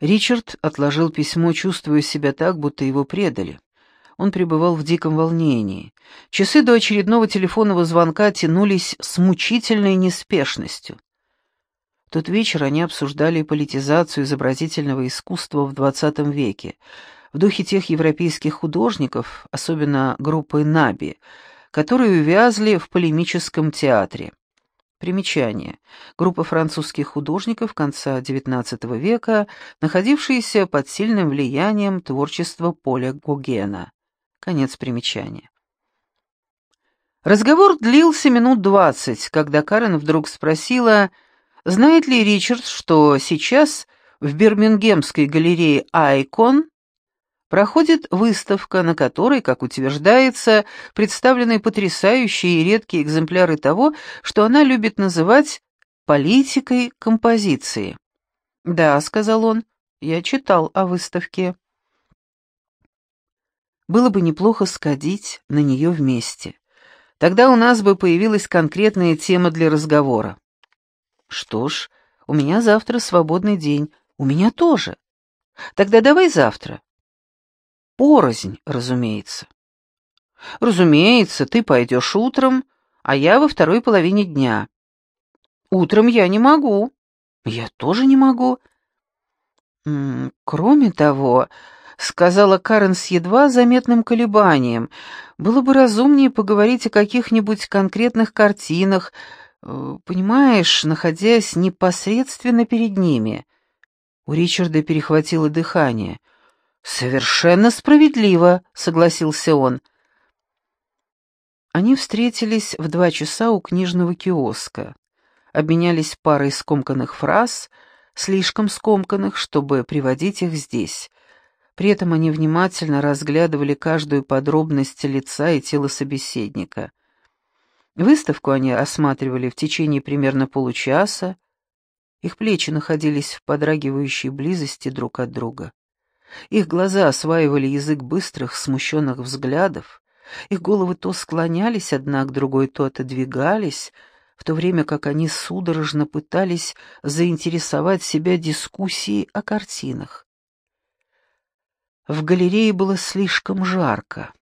Ричард отложил письмо, чувствуя себя так, будто его предали. Он пребывал в диком волнении. Часы до очередного телефонного звонка тянулись с мучительной неспешностью. Тот вечер они обсуждали политизацию изобразительного искусства в XX веке, в духе тех европейских художников, особенно группы «Наби», которые увязли в полемическом театре. Примечание. Группа французских художников конца XIX века, находившаяся под сильным влиянием творчества Поля Гогена. Конец примечания. Разговор длился минут двадцать, когда Карен вдруг спросила, знает ли Ричард, что сейчас в Бирмингемской галерее «Айкон» проходит выставка, на которой, как утверждается, представлены потрясающие и редкие экземпляры того, что она любит называть политикой композиции. «Да», — сказал он, — «я читал о выставке». Было бы неплохо сходить на нее вместе. Тогда у нас бы появилась конкретная тема для разговора. Что ж, у меня завтра свободный день. У меня тоже. Тогда давай завтра. Порознь, разумеется. Разумеется, ты пойдешь утром, а я во второй половине дня. Утром я не могу. Я тоже не могу. Кроме того, сказала Карен с едва заметным колебанием, было бы разумнее поговорить о каких-нибудь конкретных картинах, э, понимаешь, находясь непосредственно перед ними. У Ричарда перехватило дыхание. «Совершенно справедливо», — согласился он. Они встретились в два часа у книжного киоска, обменялись парой скомканных фраз, слишком скомканных, чтобы приводить их здесь. При этом они внимательно разглядывали каждую подробность лица и тела собеседника. Выставку они осматривали в течение примерно получаса. Их плечи находились в подрагивающей близости друг от друга. Их глаза осваивали язык быстрых, смущенных взглядов, их головы то склонялись одна к другой, то отодвигались, в то время как они судорожно пытались заинтересовать себя дискуссией о картинах. В галерее было слишком жарко.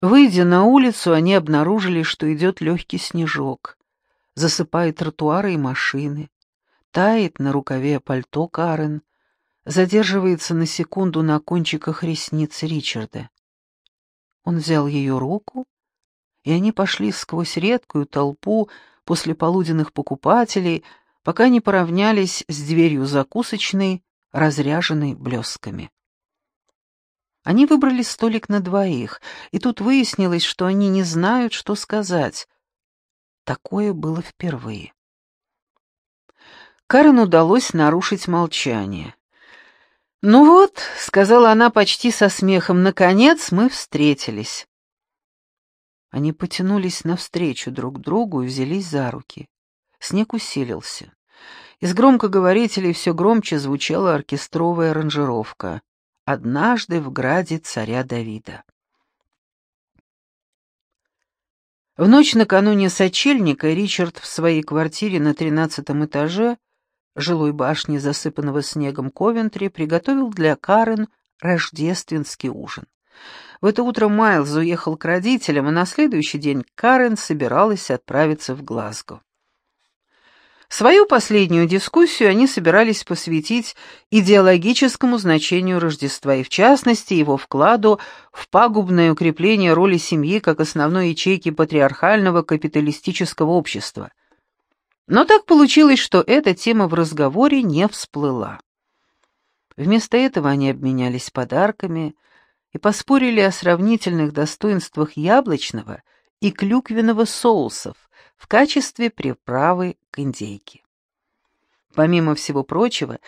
Выйдя на улицу, они обнаружили, что идет легкий снежок, засыпает тротуары и машины, тает на рукаве пальто Карен, задерживается на секунду на кончиках ресниц Ричарда. Он взял ее руку, и они пошли сквозь редкую толпу после полуденных покупателей, пока не поравнялись с дверью закусочной, разряженной блесками. Они выбрали столик на двоих, и тут выяснилось, что они не знают, что сказать. Такое было впервые. Карен удалось нарушить молчание. «Ну вот», — сказала она почти со смехом, — «наконец мы встретились». Они потянулись навстречу друг другу и взялись за руки. Снег усилился. Из громкоговорителей все громче звучала оркестровая аранжировка «Однажды в граде царя Давида». В ночь накануне сочельника Ричард в своей квартире на тринадцатом этаже жилой башни, засыпанного снегом Ковентри, приготовил для Карен рождественский ужин. В это утро Майлз уехал к родителям, и на следующий день Карен собиралась отправиться в Глазго. Свою последнюю дискуссию они собирались посвятить идеологическому значению Рождества и, в частности, его вкладу в пагубное укрепление роли семьи как основной ячейки патриархального капиталистического общества – но так получилось, что эта тема в разговоре не всплыла. Вместо этого они обменялись подарками и поспорили о сравнительных достоинствах яблочного и клюквенного соусов в качестве приправы к индейке. Помимо всего прочего,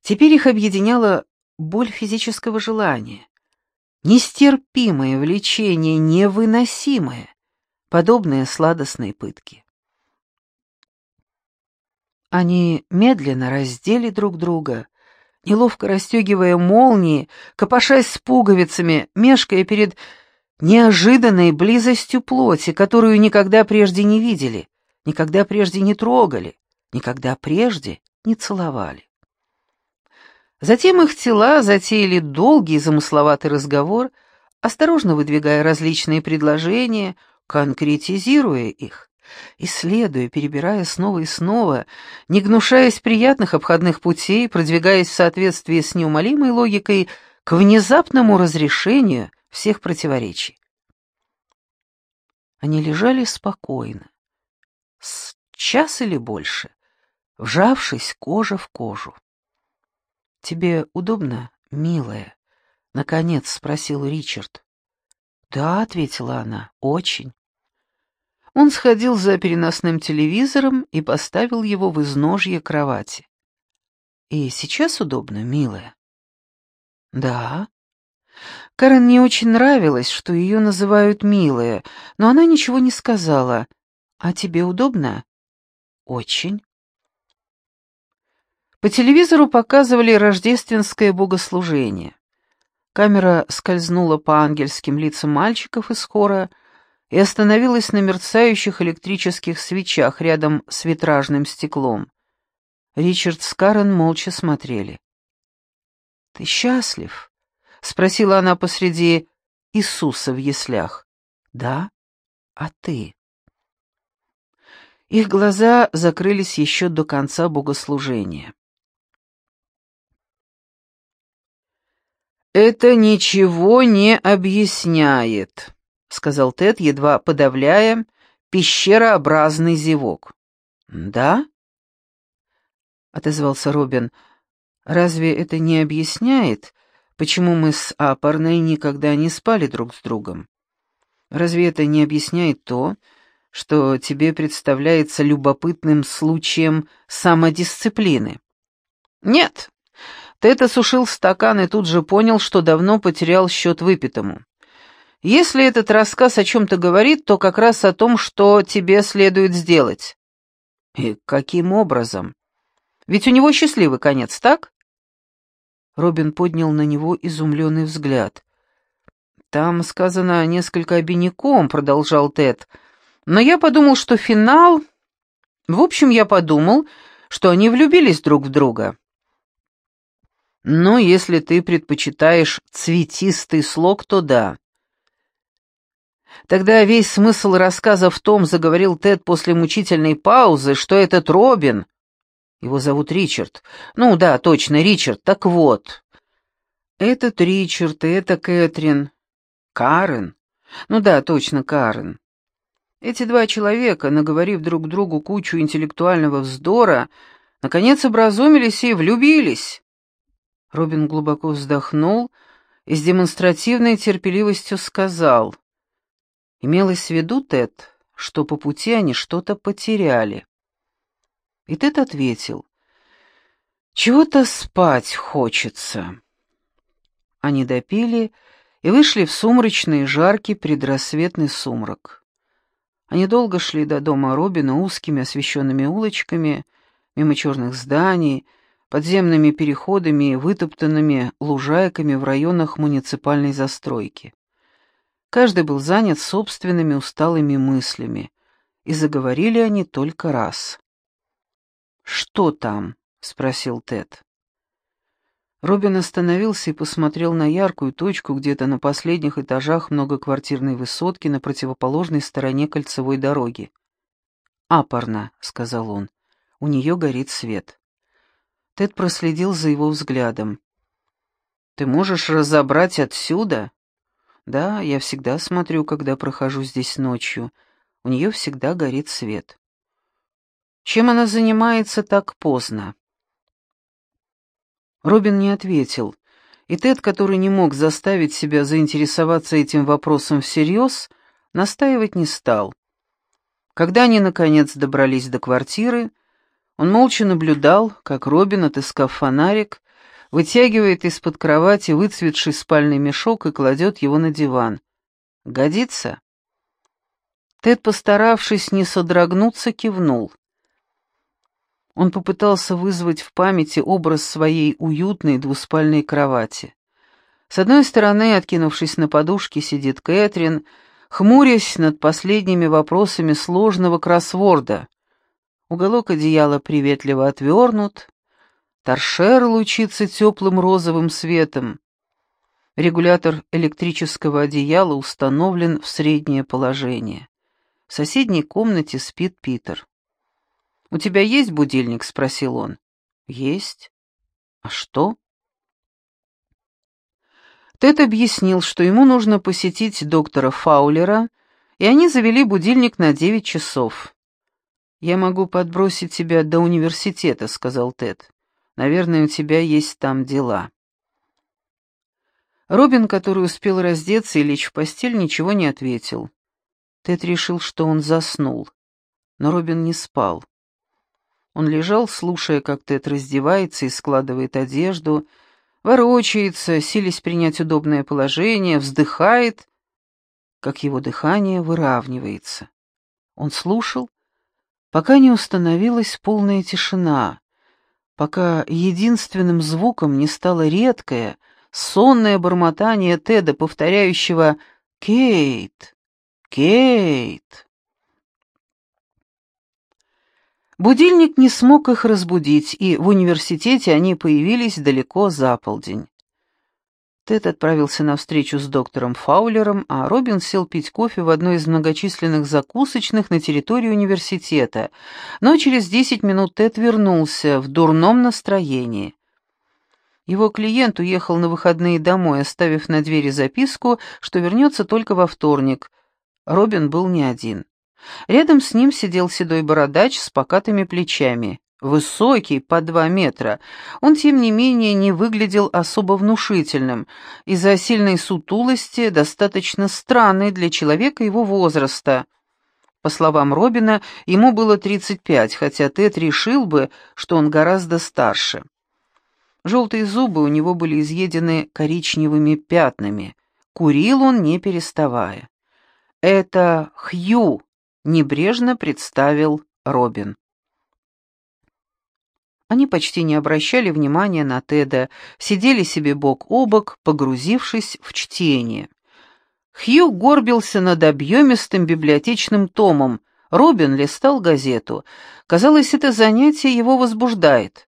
теперь их объединяла боль физического желания, нестерпимое влечение, невыносимое, подобное сладостной пытке. Они медленно раздели друг друга, неловко расстегивая молнии, копошась с пуговицами, мешкая перед неожиданной близостью плоти, которую никогда прежде не видели, никогда прежде не трогали, никогда прежде не целовали. Затем их тела затеяли долгий замысловатый разговор, осторожно выдвигая различные предложения, конкретизируя их, исследуя, перебирая снова и снова, не гнушаясь приятных обходных путей, продвигаясь в соответствии с неумолимой логикой к внезапному разрешению всех противоречий. Они лежали спокойно, с час или больше, вжавшись кожа в кожу. «Тебе удобно, милая?» — наконец спросил Ричард. «Да», — ответила она, — «очень». Он сходил за переносным телевизором и поставил его в изножье кровати. «И сейчас удобно, милая?» «Да». Карен не очень нравилось, что ее называют «милая», но она ничего не сказала. «А тебе удобно?» «Очень». По телевизору показывали рождественское богослужение. Камера скользнула по ангельским лицам мальчиков из хора и остановилась на мерцающих электрических свечах рядом с витражным стеклом. Ричард с Карен молча смотрели. «Ты счастлив?» — спросила она посреди Иисуса в яслях. «Да? А ты?» Их глаза закрылись еще до конца богослужения. «Это ничего не объясняет», — сказал Тед, едва подавляя пещерообразный зевок. «Да?» — отозвался Робин. «Разве это не объясняет, почему мы с Апорной никогда не спали друг с другом? Разве это не объясняет то, что тебе представляется любопытным случаем самодисциплины. Нет. Тед осушил стакан и тут же понял, что давно потерял счет выпитому. Если этот рассказ о чем-то говорит, то как раз о том, что тебе следует сделать. И каким образом? Ведь у него счастливый конец, так? Робин поднял на него изумленный взгляд. «Там сказано несколько обиняком», — продолжал Тед, — но я подумал, что финал... В общем, я подумал, что они влюбились друг в друга. Но если ты предпочитаешь цветистый слог, то да. Тогда весь смысл рассказа в том, заговорил Тед после мучительной паузы, что этот Робин... Его зовут Ричард. Ну да, точно, Ричард. Так вот. Этот Ричард и это Кэтрин. Карен. Ну да, точно, Карен. Эти два человека, наговорив друг другу кучу интеллектуального вздора, наконец образумились и влюбились. Робин глубоко вздохнул и с демонстративной терпеливостью сказал. Имелось в виду, Тед, что по пути они что-то потеряли. И Тед ответил. «Чего-то спать хочется». Они допили и вышли в сумрачный, жаркий предрассветный сумрак. Они долго шли до дома Робина узкими освещенными улочками, мимо черных зданий, подземными переходами и вытоптанными лужайками в районах муниципальной застройки. Каждый был занят собственными усталыми мыслями, и заговорили они только раз. «Что там?» — спросил Тед. Робин остановился и посмотрел на яркую точку где-то на последних этажах многоквартирной высотки на противоположной стороне кольцевой дороги. «Апорно», — сказал он, — «у нее горит свет». Тед проследил за его взглядом. «Ты можешь разобрать отсюда?» «Да, я всегда смотрю, когда прохожу здесь ночью. У нее всегда горит свет». «Чем она занимается так поздно?» Робин не ответил, и Тед, который не мог заставить себя заинтересоваться этим вопросом всерьез, настаивать не стал. Когда они, наконец, добрались до квартиры, он молча наблюдал, как Робин, отыскав фонарик, вытягивает из-под кровати выцветший спальный мешок и кладет его на диван. «Годится?» Тед, постаравшись не содрогнуться, кивнул. Он попытался вызвать в памяти образ своей уютной двуспальной кровати. С одной стороны, откинувшись на подушке, сидит Кэтрин, хмурясь над последними вопросами сложного кроссворда. Уголок одеяла приветливо отвернут, Торшер лучится теплым розовым светом. Регулятор электрического одеяла установлен в среднее положение. В соседней комнате спит Питер. «У тебя есть будильник?» — спросил он. «Есть». «А что?» Тед объяснил, что ему нужно посетить доктора Фаулера, и они завели будильник на девять часов. «Я могу подбросить тебя до университета», — сказал Тед. «Наверное, у тебя есть там дела». Робин, который успел раздеться и лечь в постель, ничего не ответил. Тед решил, что он заснул. Но Робин не спал. Он лежал, слушая, как Тед раздевается и складывает одежду, ворочается, силясь принять удобное положение, вздыхает, как его дыхание выравнивается. Он слушал, пока не установилась полная тишина, пока единственным звуком не стало редкое, сонное бормотание Теда, повторяющего «Кейт! Кейт!». Будильник не смог их разбудить, и в университете они появились далеко за полдень. Тед отправился на встречу с доктором Фаулером, а Робин сел пить кофе в одной из многочисленных закусочных на территории университета. Но через десять минут Тед вернулся в дурном настроении. Его клиент уехал на выходные домой, оставив на двери записку, что вернется только во вторник. Робин был не один. Рядом с ним сидел седой бородач с покатыми плечами. Высокий, по два метра, он, тем не менее, не выглядел особо внушительным, из-за сильной сутулости, достаточно странной для человека его возраста. По словам Робина, ему было 35, хотя Тед решил бы, что он гораздо старше. Желтые зубы у него были изъедены коричневыми пятнами. Курил он, не переставая. «Это Хью», — небрежно представил Робин. Они почти не обращали внимания на Теда, сидели себе бок о бок, погрузившись в чтение. Хью горбился над объемистым библиотечным томом, Робин листал газету. Казалось, это занятие его возбуждает.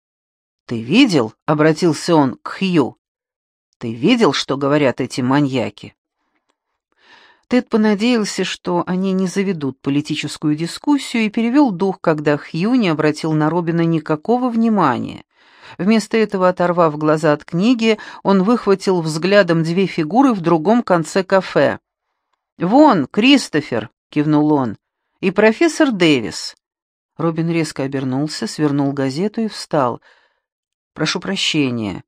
«Ты видел?» — обратился он к Хью. «Ты видел, что говорят эти маньяки?» Тед понадеялся, что они не заведут политическую дискуссию, и перевел дух, когда Хью не обратил на Робина никакого внимания. Вместо этого, оторвав глаза от книги, он выхватил взглядом две фигуры в другом конце кафе. «Вон, Кристофер!» — кивнул он. «И профессор Дэвис». Робин резко обернулся, свернул газету и встал. «Прошу прощения.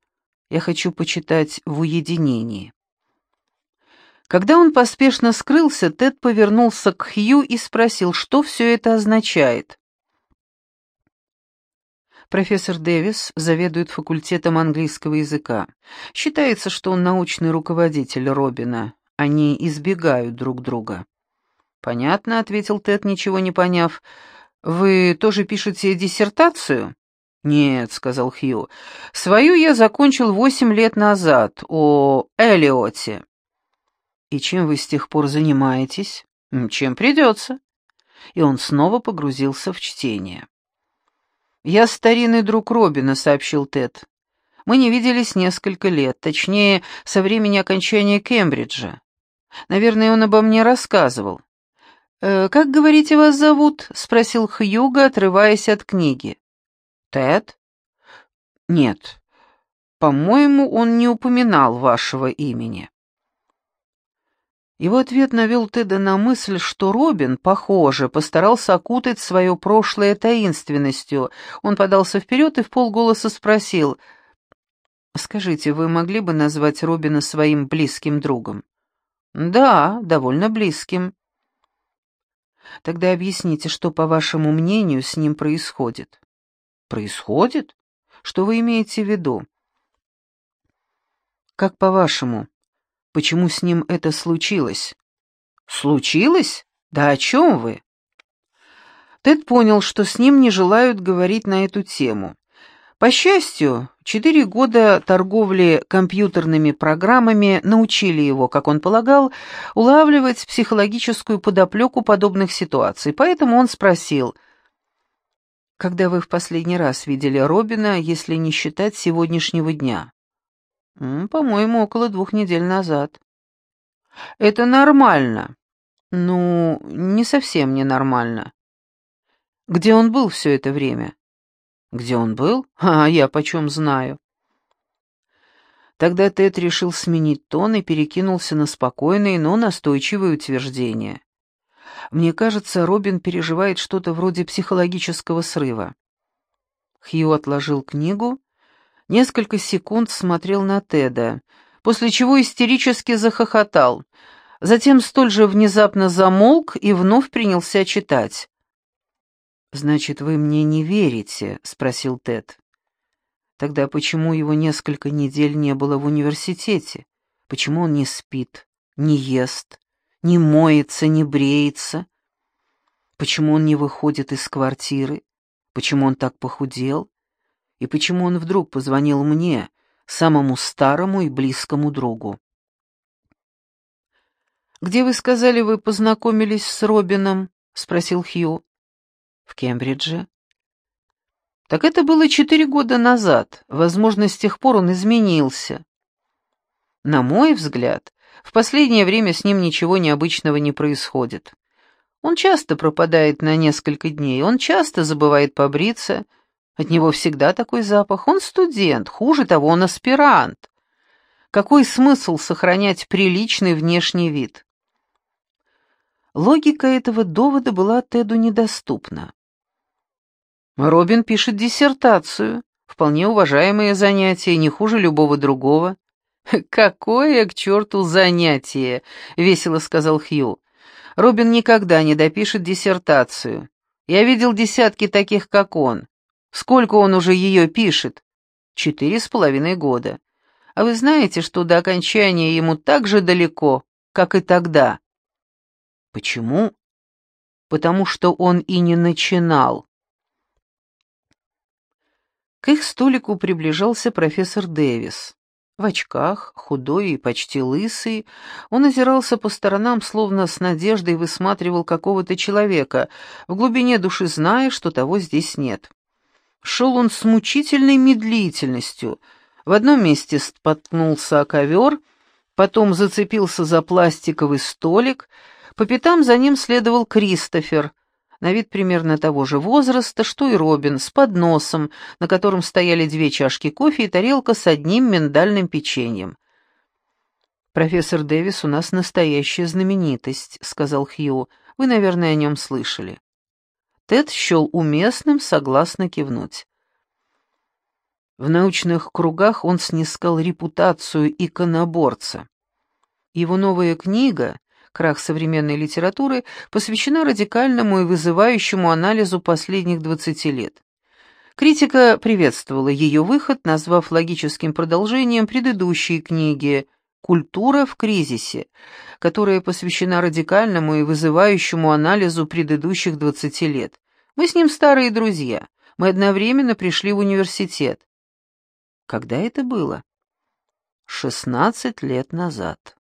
Я хочу почитать в уединении». Когда он поспешно скрылся, Тед повернулся к Хью и спросил, что все это означает. Профессор Дэвис заведует факультетом английского языка. Считается, что он научный руководитель Робина. Они избегают друг друга. «Понятно», — ответил Тед, ничего не поняв. «Вы тоже пишете диссертацию?» «Нет», — сказал Хью. «Свою я закончил восемь лет назад, о Элиоте». «И чем вы с тех пор занимаетесь?» «Чем придется». И он снова погрузился в чтение. «Я старинный друг Робина», — сообщил Тед. «Мы не виделись несколько лет, точнее, со времени окончания Кембриджа. Наверное, он обо мне рассказывал». «Э, «Как, говорите, вас зовут?» — спросил Хьюга, отрываясь от книги. «Тед?» «Нет. По-моему, он не упоминал вашего имени». Его ответ навел Теда на мысль, что Робин, похоже, постарался окутать свое прошлое таинственностью. Он подался вперед и в полголоса спросил, «Скажите, вы могли бы назвать Робина своим близким другом?» «Да, довольно близким». «Тогда объясните, что, по вашему мнению, с ним происходит?» «Происходит? Что вы имеете в виду?» «Как по-вашему, почему с ним это случилось. «Случилось? Да о чем вы?» Тед понял, что с ним не желают говорить на эту тему. По счастью, четыре года торговли компьютерными программами научили его, как он полагал, улавливать психологическую подоплеку подобных ситуаций, поэтому он спросил, Когда вы в последний раз видели Робина, если не считать сегодняшнего дня? По-моему, около двух недель назад. Это нормально. Ну, не совсем ненормально. Где он был все это время? Где он был? А я почем знаю. Тогда Тед решил сменить тон и перекинулся на спокойные, но настойчивые утверждения. Мне кажется, Робин переживает что-то вроде психологического срыва. Хью отложил книгу, несколько секунд смотрел на Теда, после чего истерически захохотал, затем столь же внезапно замолк и вновь принялся читать. «Значит, вы мне не верите?» — спросил Тед. «Тогда почему его несколько недель не было в университете? Почему он не спит, не ест, не моется, не бреется? Почему он не выходит из квартиры? Почему он так похудел? И почему он вдруг позвонил мне, самому старому и близкому другу?» «Где, вы сказали, вы познакомились с Робином?» — спросил Хью. В Кембридже? Так это было четыре года назад. Возможно, с тех пор он изменился. На мой взгляд, в последнее время с ним ничего необычного не происходит. Он часто пропадает на несколько дней, он часто забывает побриться. От него всегда такой запах. Он студент, хуже того, он аспирант. Какой смысл сохранять приличный внешний вид? Логика этого довода была Теду недоступна. Робин пишет диссертацию. Вполне уважаемое занятие, не хуже любого другого. «Какое к черту занятие!» — весело сказал Хью. «Робин никогда не допишет диссертацию. Я видел десятки таких, как он. Сколько он уже ее пишет? Четыре с половиной года. А вы знаете, что до окончания ему так же далеко, как и тогда?» «Почему?» «Потому что он и не начинал». К их столику приближался профессор Дэвис. В очках, худой и почти лысый, он озирался по сторонам, словно с надеждой высматривал какого-то человека, в глубине души зная, что того здесь нет. Шел он с мучительной медлительностью. В одном месте споткнулся о ковер, потом зацепился за пластиковый столик, по пятам за ним следовал Кристофер, на вид примерно того же возраста, что и Робин, с подносом, на котором стояли две чашки кофе и тарелка с одним миндальным печеньем. «Профессор Дэвис у нас настоящая знаменитость», — сказал Хью. «Вы, наверное, о нем слышали». Тед счел уместным согласно кивнуть. В научных кругах он снискал репутацию иконоборца. Его новая книга крах современной литературы, посвящена радикальному и вызывающему анализу последних 20 лет. Критика приветствовала ее выход, назвав логическим продолжением предыдущей книги «Культура в кризисе», которая посвящена радикальному и вызывающему анализу предыдущих 20 лет. Мы с ним старые друзья. Мы одновременно пришли в университет. Когда это было? 16 лет назад.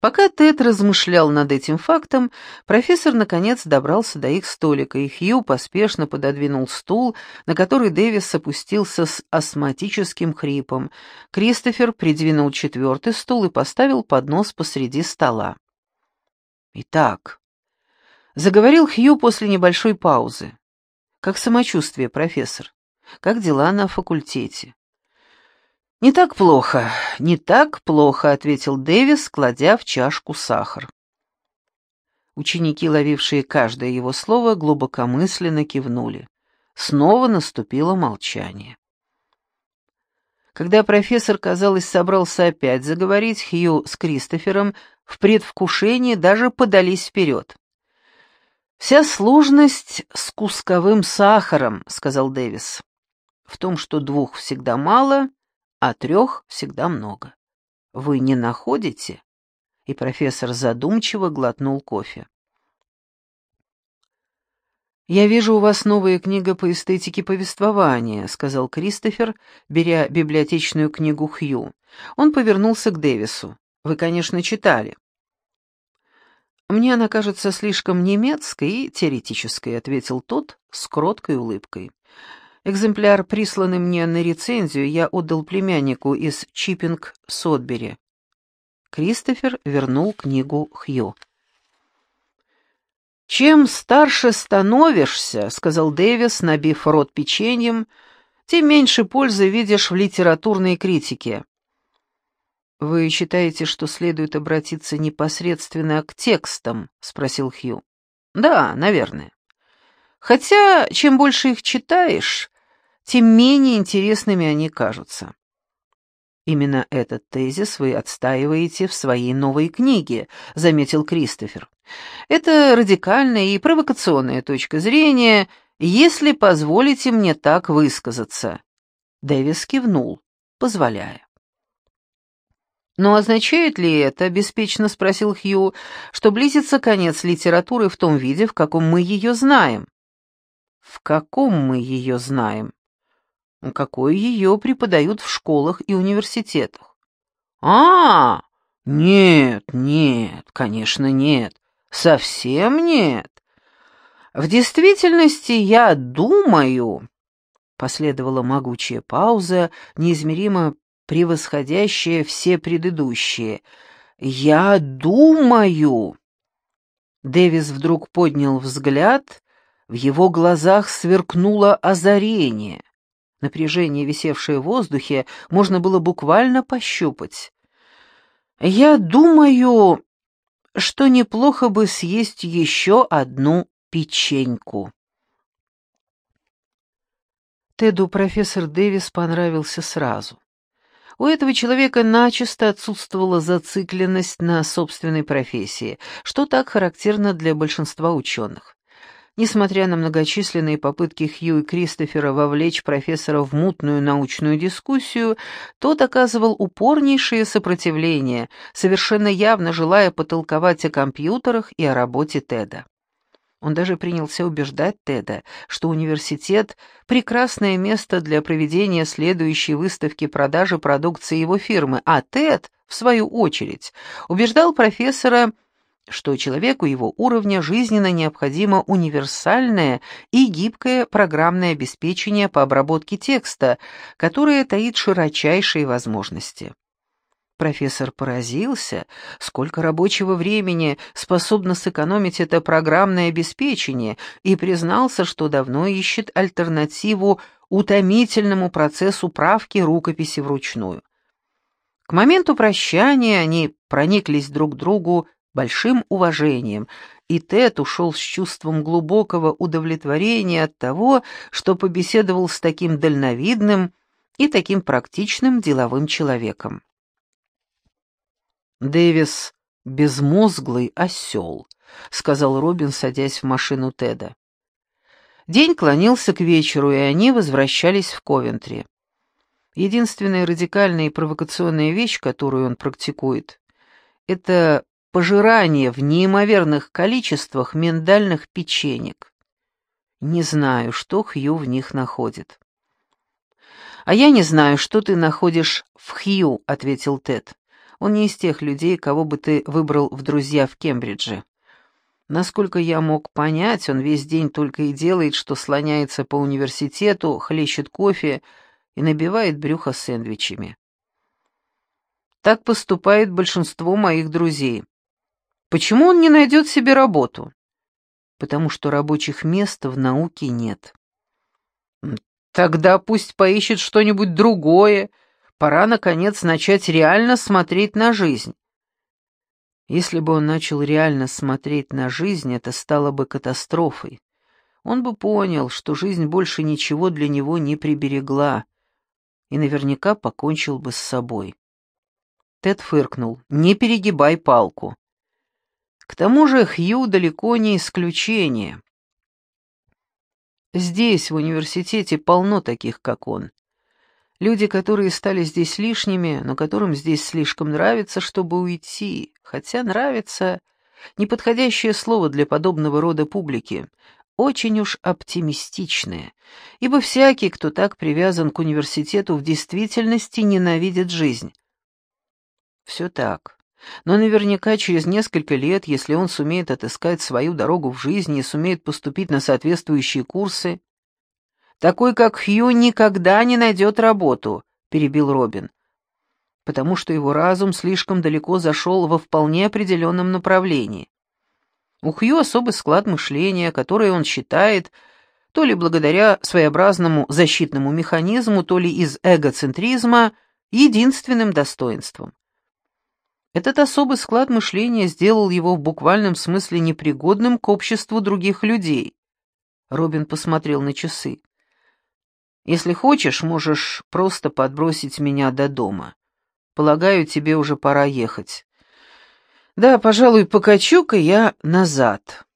Пока Тед размышлял над этим фактом, профессор наконец добрался до их столика, и Хью поспешно пододвинул стул, на который Дэвис опустился с астматическим хрипом. Кристофер придвинул четвертый стул и поставил поднос посреди стола. «Итак», — заговорил Хью после небольшой паузы, — «как самочувствие, профессор? Как дела на факультете?» «Не так плохо, не так плохо», — ответил Дэвис, кладя в чашку сахар. Ученики, ловившие каждое его слово, глубокомысленно кивнули. Снова наступило молчание. Когда профессор, казалось, собрался опять заговорить, Хью с Кристофером в предвкушении даже подались вперед. «Вся сложность с кусковым сахаром», — сказал Дэвис. «В том, что двух всегда мало, а трех всегда много. Вы не находите?» И профессор задумчиво глотнул кофе. «Я вижу, у вас новая книга по эстетике повествования», — сказал Кристофер, беря библиотечную книгу Хью. Он повернулся к Дэвису. «Вы, конечно, читали». «Мне она кажется слишком немецкой и теоретической», — ответил тот с кроткой улыбкой. «Экземпляр, присланный мне на рецензию, я отдал племяннику из Чиппинг-Содбери». Кристофер вернул книгу Хью. «Чем старше становишься, — сказал Дэвис, набив рот печеньем, — тем меньше пользы видишь в литературной критике. «Вы считаете, что следует обратиться непосредственно к текстам?» — спросил Хью. «Да, наверное. Хотя, чем больше их читаешь, тем менее интересными они кажутся. Именно этот тезис вы отстаиваете в своей новой книге, заметил Кристофер. Это радикальная и провокационная точка зрения, если позволите мне так высказаться. Дэвис кивнул, позволяя. «Но означает ли это, — беспечно спросил Хью, — что близится конец литературы в том виде, в каком мы ее знаем?» «В каком мы ее знаем?» Какой ее преподают в школах и университетах. А, нет, нет, конечно, нет. Совсем нет. В действительности, я думаю, последовала могучая пауза, неизмеримо превосходящая все предыдущие. Я думаю. Дэвис вдруг поднял взгляд, в его глазах сверкнуло озарение. Напряжение, висевшее в воздухе, можно было буквально пощупать. «Я думаю, что неплохо бы съесть еще одну печеньку». Теду профессор Дэвис понравился сразу. У этого человека начисто отсутствовала зацикленность на собственной профессии, что так характерно для большинства ученых. Несмотря на многочисленные попытки Хью и Кристофера вовлечь профессора в мутную научную дискуссию, тот оказывал упорнейшее сопротивление, совершенно явно желая потолковать о компьютерах и о работе Теда. Он даже принялся убеждать Теда, что университет — прекрасное место для проведения следующей выставки продажи продукции его фирмы, а Тед, в свою очередь, убеждал профессора что человеку его уровня жизненно необходимо универсальное и гибкое программное обеспечение по обработке текста, которое таит широчайшие возможности. Профессор поразился, сколько рабочего времени способно сэкономить это программное обеспечение, и признался, что давно ищет альтернативу утомительному процессу правки рукописи вручную. К моменту прощания они прониклись друг другу большим уважением, и Тед ушел с чувством глубокого удовлетворения от того, что побеседовал с таким дальновидным и таким практичным деловым человеком. «Дэвис — безмозглый осел», — сказал Робин, садясь в машину Теда. День клонился к вечеру, и они возвращались в Ковентри. Единственная радикальная и провокационная вещь, которую он практикует, это пожирание в неимоверных количествах миндальных печенек. Не знаю, что Хью в них находит. «А я не знаю, что ты находишь в Хью», — ответил Тед. «Он не из тех людей, кого бы ты выбрал в друзья в Кембридже. Насколько я мог понять, он весь день только и делает, что слоняется по университету, хлещет кофе и набивает брюхо сэндвичами. Так поступает большинство моих друзей. Почему он не найдет себе работу? Потому что рабочих мест в науке нет. Тогда пусть поищет что-нибудь другое. Пора, наконец, начать реально смотреть на жизнь. Если бы он начал реально смотреть на жизнь, это стало бы катастрофой. Он бы понял, что жизнь больше ничего для него не приберегла, и наверняка покончил бы с собой. Тед фыркнул. «Не перегибай палку. К тому же Хью далеко не исключение. Здесь, в университете, полно таких, как он. Люди, которые стали здесь лишними, но которым здесь слишком нравится, чтобы уйти. Хотя нравится — неподходящее слово для подобного рода публики, очень уж оптимистичное, ибо всякий, кто так привязан к университету, в действительности ненавидит жизнь. Все так. Но наверняка через несколько лет, если он сумеет отыскать свою дорогу в жизни и сумеет поступить на соответствующие курсы... «Такой, как Хью, никогда не найдет работу», — перебил Робин, «потому что его разум слишком далеко зашел во вполне определенном направлении. У Хью особый склад мышления, который он считает, то ли благодаря своеобразному защитному механизму, то ли из эгоцентризма, единственным достоинством. Этот особый склад мышления сделал его в буквальном смысле непригодным к обществу других людей. Робин посмотрел на часы. «Если хочешь, можешь просто подбросить меня до дома. Полагаю, тебе уже пора ехать». «Да, пожалуй, покачу-ка я назад».